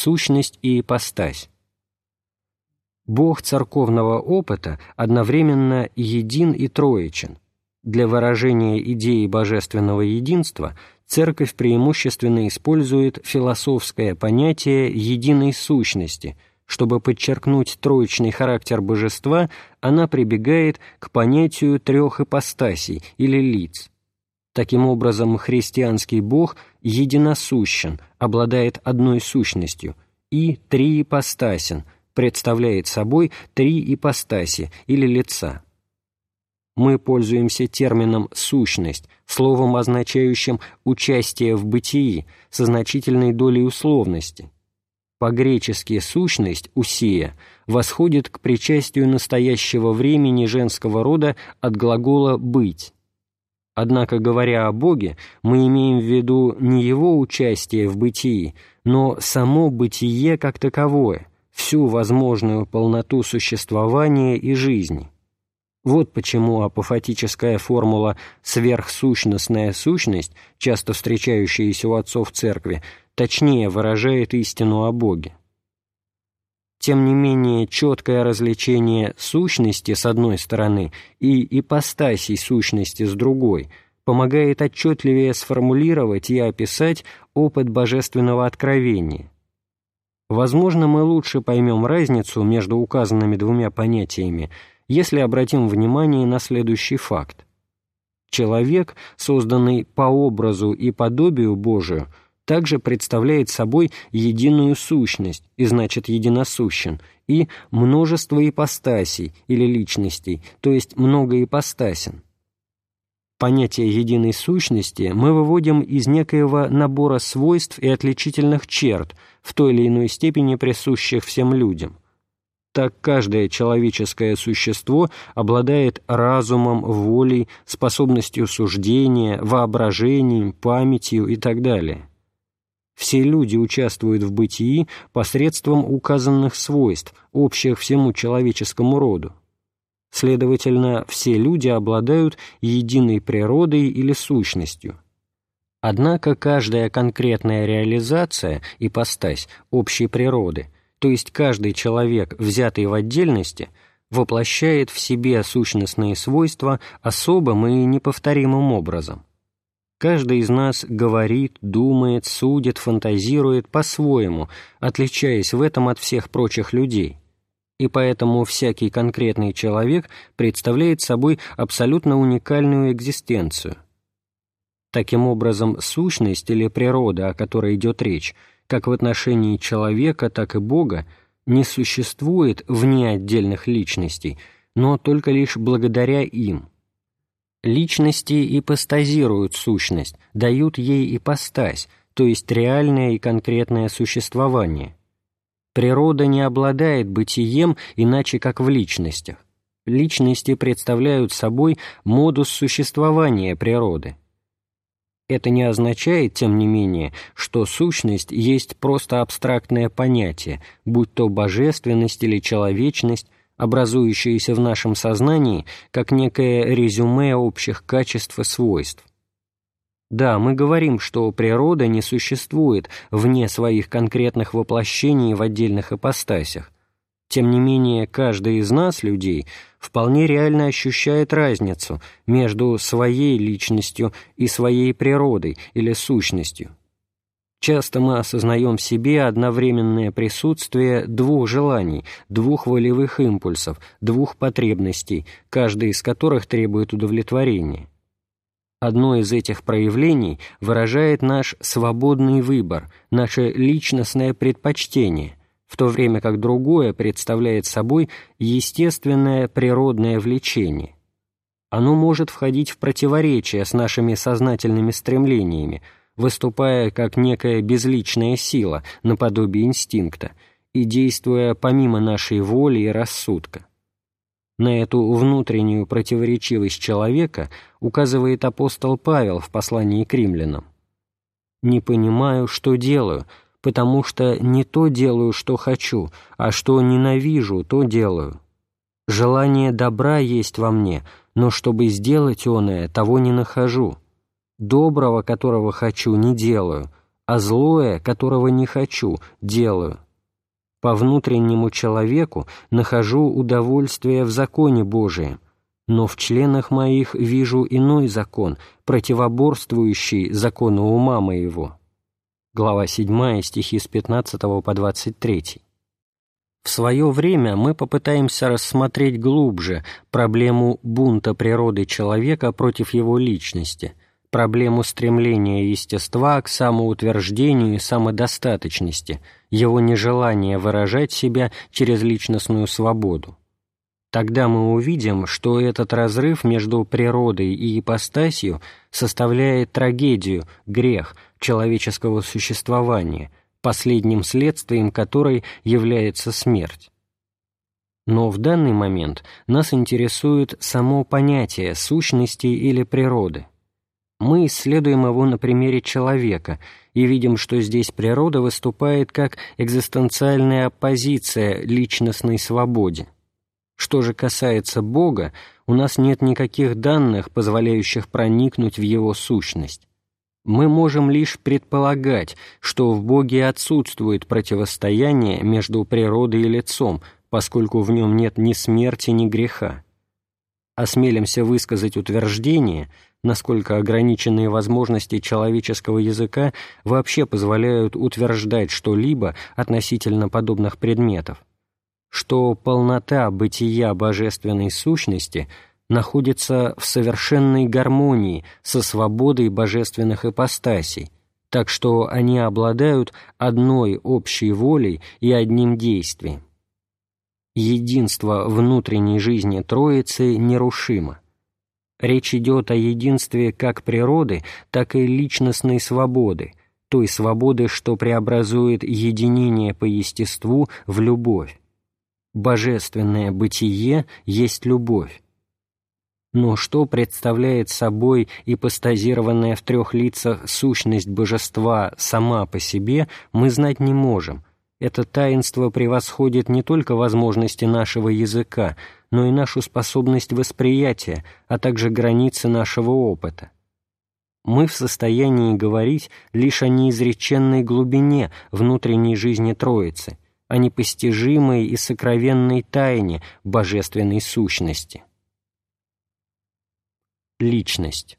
сущность и ипостась. Бог церковного опыта одновременно един и троичен. Для выражения идеи божественного единства Церковь преимущественно использует философское понятие единой сущности. Чтобы подчеркнуть троичный характер божества, она прибегает к понятию трех ипостасей или лиц. Таким образом, христианский Бог единосущен, обладает одной сущностью, и триипостасен, представляет собой три ипостаси или лица мы пользуемся термином «сущность», словом, означающим «участие в бытии» со значительной долей условности. По-гречески «сущность» «усия» восходит к причастию настоящего времени женского рода от глагола «быть». Однако, говоря о Боге, мы имеем в виду не Его участие в бытии, но само бытие как таковое, всю возможную полноту существования и жизни. Вот почему апофатическая формула «сверхсущностная сущность», часто встречающаяся у отцов церкви, точнее выражает истину о Боге. Тем не менее, четкое развлечение сущности с одной стороны и ипостасей сущности с другой помогает отчетливее сформулировать и описать опыт божественного откровения. Возможно, мы лучше поймем разницу между указанными двумя понятиями – если обратим внимание на следующий факт. Человек, созданный по образу и подобию Божию, также представляет собой единую сущность, и значит единосущен, и множество ипостасей или личностей, то есть многоипостасен. Понятие единой сущности мы выводим из некоего набора свойств и отличительных черт, в той или иной степени присущих всем людям – так каждое человеческое существо обладает разумом, волей, способностью суждения, воображением, памятью и так далее. Все люди участвуют в бытии посредством указанных свойств, общих всему человеческому роду. Следовательно, все люди обладают единой природой или сущностью. Однако каждая конкретная реализация, ипостась общей природы – то есть каждый человек, взятый в отдельности, воплощает в себе сущностные свойства особым и неповторимым образом. Каждый из нас говорит, думает, судит, фантазирует по-своему, отличаясь в этом от всех прочих людей. И поэтому всякий конкретный человек представляет собой абсолютно уникальную экзистенцию. Таким образом, сущность или природа, о которой идет речь, как в отношении человека, так и Бога, не существует вне отдельных личностей, но только лишь благодаря им. Личности ипостазируют сущность, дают ей ипостась, то есть реальное и конкретное существование. Природа не обладает бытием иначе как в личностях. Личности представляют собой модус существования природы. Это не означает, тем не менее, что сущность есть просто абстрактное понятие, будь то божественность или человечность, образующаяся в нашем сознании как некое резюме общих качеств и свойств. Да, мы говорим, что природа не существует вне своих конкретных воплощений в отдельных ипостасях, тем не менее, каждый из нас, людей, вполне реально ощущает разницу между своей личностью и своей природой или сущностью. Часто мы осознаем в себе одновременное присутствие двух желаний, двух волевых импульсов, двух потребностей, каждый из которых требует удовлетворения. Одно из этих проявлений выражает наш свободный выбор, наше личностное предпочтение, в то время как другое представляет собой естественное природное влечение. Оно может входить в противоречие с нашими сознательными стремлениями, выступая как некая безличная сила, наподобие инстинкта, и действуя помимо нашей воли и рассудка. На эту внутреннюю противоречивость человека указывает апостол Павел в послании к римлянам. «Не понимаю, что делаю, потому что не то делаю, что хочу, а что ненавижу, то делаю. Желание добра есть во мне, но чтобы сделать оное, того не нахожу. Доброго, которого хочу, не делаю, а злое, которого не хочу, делаю. По внутреннему человеку нахожу удовольствие в законе Божием, но в членах моих вижу иной закон, противоборствующий закону ума моего». Глава 7, стихи с 15 по 23. В свое время мы попытаемся рассмотреть глубже проблему бунта природы человека против его личности, проблему стремления естества к самоутверждению и самодостаточности, его нежелание выражать себя через личностную свободу. Тогда мы увидим, что этот разрыв между природой и ипостасью составляет трагедию, грех человеческого существования – последним следствием которой является смерть. Но в данный момент нас интересует само понятие сущности или природы. Мы исследуем его на примере человека и видим, что здесь природа выступает как экзистенциальная оппозиция личностной свободе. Что же касается Бога, у нас нет никаких данных, позволяющих проникнуть в его сущность мы можем лишь предполагать, что в Боге отсутствует противостояние между природой и лицом, поскольку в нем нет ни смерти, ни греха. Осмелимся высказать утверждение, насколько ограниченные возможности человеческого языка вообще позволяют утверждать что-либо относительно подобных предметов, что полнота бытия божественной сущности – находится в совершенной гармонии со свободой божественных ипостасей, так что они обладают одной общей волей и одним действием. Единство внутренней жизни Троицы нерушимо. Речь идет о единстве как природы, так и личностной свободы, той свободы, что преобразует единение по естеству в любовь. Божественное бытие есть любовь. Но что представляет собой ипостазированная в трех лицах сущность божества сама по себе, мы знать не можем. Это таинство превосходит не только возможности нашего языка, но и нашу способность восприятия, а также границы нашего опыта. Мы в состоянии говорить лишь о неизреченной глубине внутренней жизни Троицы, о непостижимой и сокровенной тайне божественной сущности личность.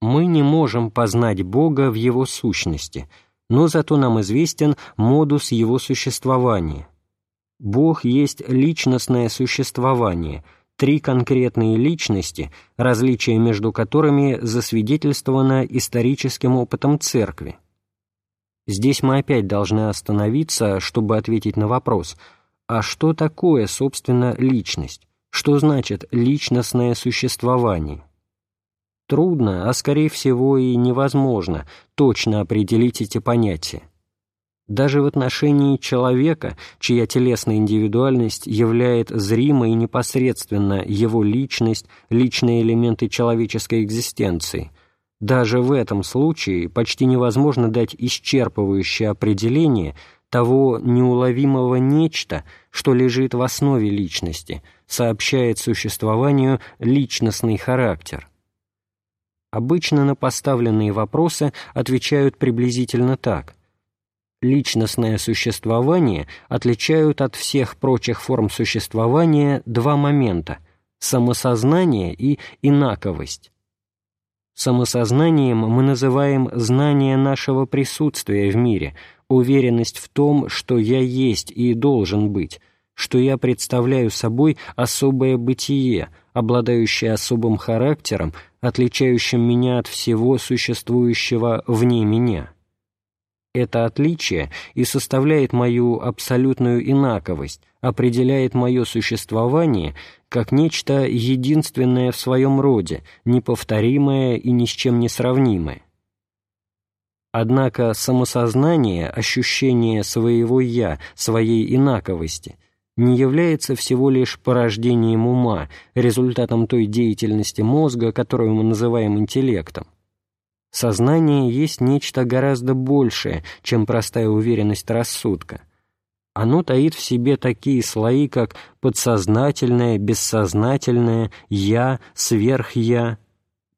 Мы не можем познать Бога в Его сущности, но зато нам известен модус Его существования. Бог есть личностное существование, три конкретные личности, различие между которыми засвидетельствовано историческим опытом Церкви. Здесь мы опять должны остановиться, чтобы ответить на вопрос, а что такое, собственно, личность? Что значит личностное существование? Трудно, а скорее всего и невозможно точно определить эти понятия. Даже в отношении человека, чья телесная индивидуальность являет зримо и непосредственно его личность, личные элементы человеческой экзистенции, даже в этом случае почти невозможно дать исчерпывающее определение того неуловимого нечто, что лежит в основе личности, сообщает существованию личностный характер. Обычно на поставленные вопросы отвечают приблизительно так. Личностное существование отличают от всех прочих форм существования два момента – самосознание и инаковость. Самосознанием мы называем знание нашего присутствия в мире – уверенность в том, что я есть и должен быть, что я представляю собой особое бытие, обладающее особым характером, отличающим меня от всего существующего вне меня. Это отличие и составляет мою абсолютную инаковость, определяет мое существование как нечто единственное в своем роде, неповторимое и ни с чем не сравнимое. Однако самосознание, ощущение своего «я», своей инаковости, не является всего лишь порождением ума, результатом той деятельности мозга, которую мы называем интеллектом. Сознание есть нечто гораздо большее, чем простая уверенность рассудка. Оно таит в себе такие слои, как подсознательное, бессознательное, «я», «сверх-я»,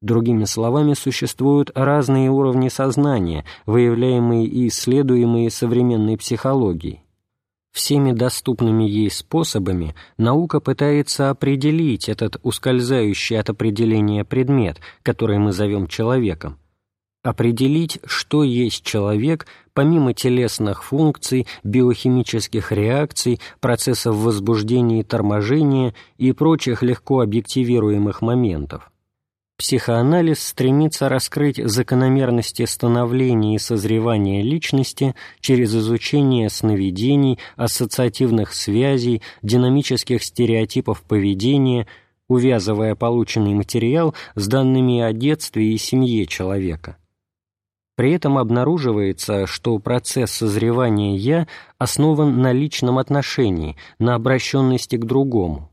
Другими словами, существуют разные уровни сознания, выявляемые и исследуемые современной психологией. Всеми доступными ей способами наука пытается определить этот ускользающий от определения предмет, который мы зовем человеком, определить, что есть человек помимо телесных функций, биохимических реакций, процессов возбуждения и торможения и прочих легко объективируемых моментов. Психоанализ стремится раскрыть закономерности становления и созревания личности через изучение сновидений, ассоциативных связей, динамических стереотипов поведения, увязывая полученный материал с данными о детстве и семье человека. При этом обнаруживается, что процесс созревания «я» основан на личном отношении, на обращенности к другому.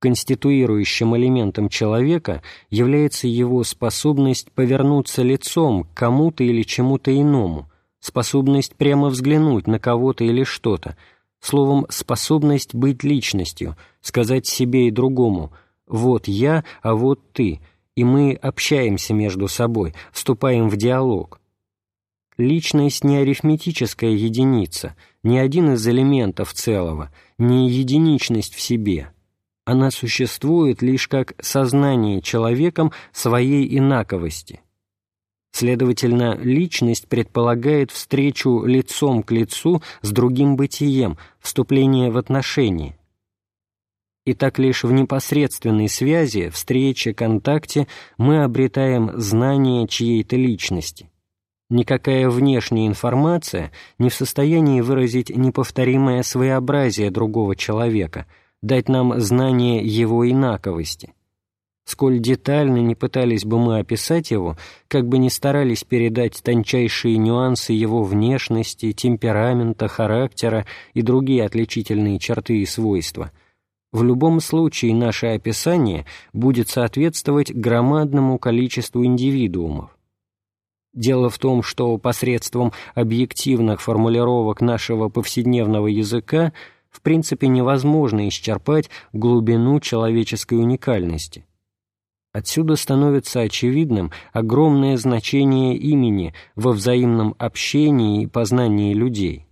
Конституирующим элементом человека является его способность повернуться лицом к кому-то или чему-то иному, способность прямо взглянуть на кого-то или что-то, словом, способность быть личностью, сказать себе и другому «вот я, а вот ты», и мы общаемся между собой, вступаем в диалог. Личность не арифметическая единица, не один из элементов целого, не единичность в себе – она существует лишь как сознание человеком своей инаковости. Следовательно, личность предполагает встречу лицом к лицу с другим бытием, вступление в отношения. И так лишь в непосредственной связи, встрече, контакте мы обретаем знание чьей-то личности. Никакая внешняя информация не в состоянии выразить неповторимое своеобразие другого человека – дать нам знание его инаковости. Сколь детально не пытались бы мы описать его, как бы ни старались передать тончайшие нюансы его внешности, темперамента, характера и другие отличительные черты и свойства, в любом случае наше описание будет соответствовать громадному количеству индивидуумов. Дело в том, что посредством объективных формулировок нашего повседневного языка – в принципе невозможно исчерпать глубину человеческой уникальности. Отсюда становится очевидным огромное значение имени во взаимном общении и познании людей.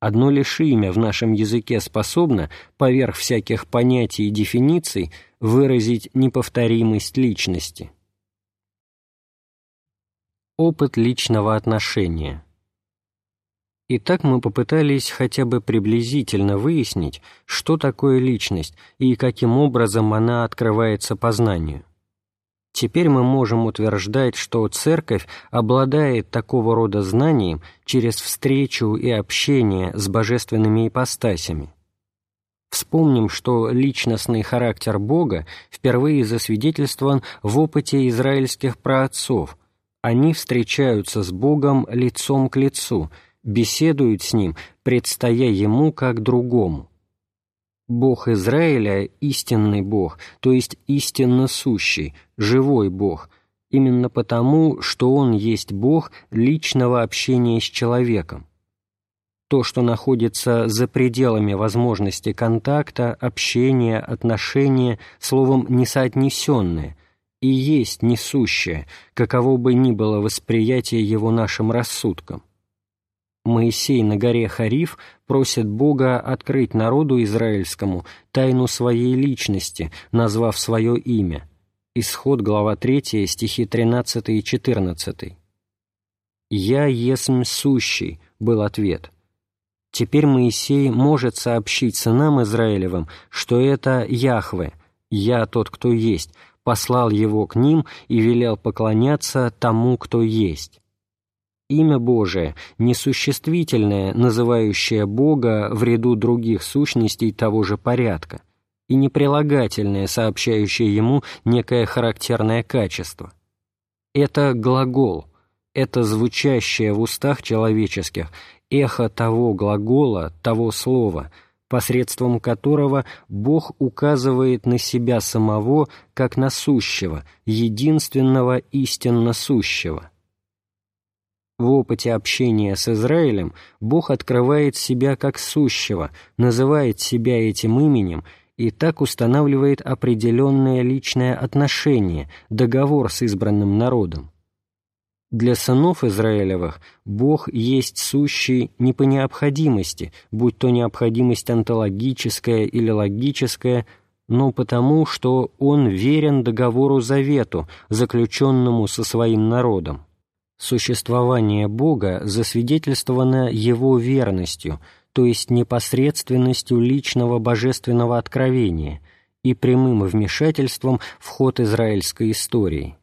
Одно лишь имя в нашем языке способно, поверх всяких понятий и дефиниций, выразить неповторимость личности. Опыт личного отношения – Итак, мы попытались хотя бы приблизительно выяснить, что такое личность и каким образом она открывается познанию. Теперь мы можем утверждать, что Церковь обладает такого рода знанием через встречу и общение с божественными ипостасями. Вспомним, что личностный характер Бога впервые засвидетельствован в опыте израильских праотцов. Они встречаются с Богом лицом к лицу – беседуют с ним, предстоя ему как другому. Бог Израиля – истинный Бог, то есть истинно сущий, живой Бог, именно потому, что Он есть Бог личного общения с человеком. То, что находится за пределами возможности контакта, общения, отношения, словом, несоотнесенное, и есть несущее, каково бы ни было восприятие его нашим рассудком. Моисей на горе Хариф просит Бога открыть народу израильскому тайну своей личности, назвав свое имя. Исход, глава 3, стихи 13 и 14. «Я есмь сущий», — был ответ. Теперь Моисей может сообщить сынам Израилевым, что это Яхве, «Я тот, кто есть», послал его к ним и велел поклоняться тому, кто есть имя Божие, несуществительное, называющее Бога в ряду других сущностей того же порядка, и неприлагательное, сообщающее ему некое характерное качество. Это глагол, это звучащее в устах человеческих эхо того глагола, того слова, посредством которого Бог указывает на себя самого как насущего, единственного истинно сущего. В опыте общения с Израилем Бог открывает себя как сущего, называет себя этим именем и так устанавливает определенное личное отношение, договор с избранным народом. Для сынов Израилевых Бог есть сущий не по необходимости, будь то необходимость онтологическая или логическая, но потому, что Он верен договору завету, заключенному со своим народом. Существование Бога засвидетельствовано Его верностью, то есть непосредственностью личного божественного откровения и прямым вмешательством в ход израильской истории.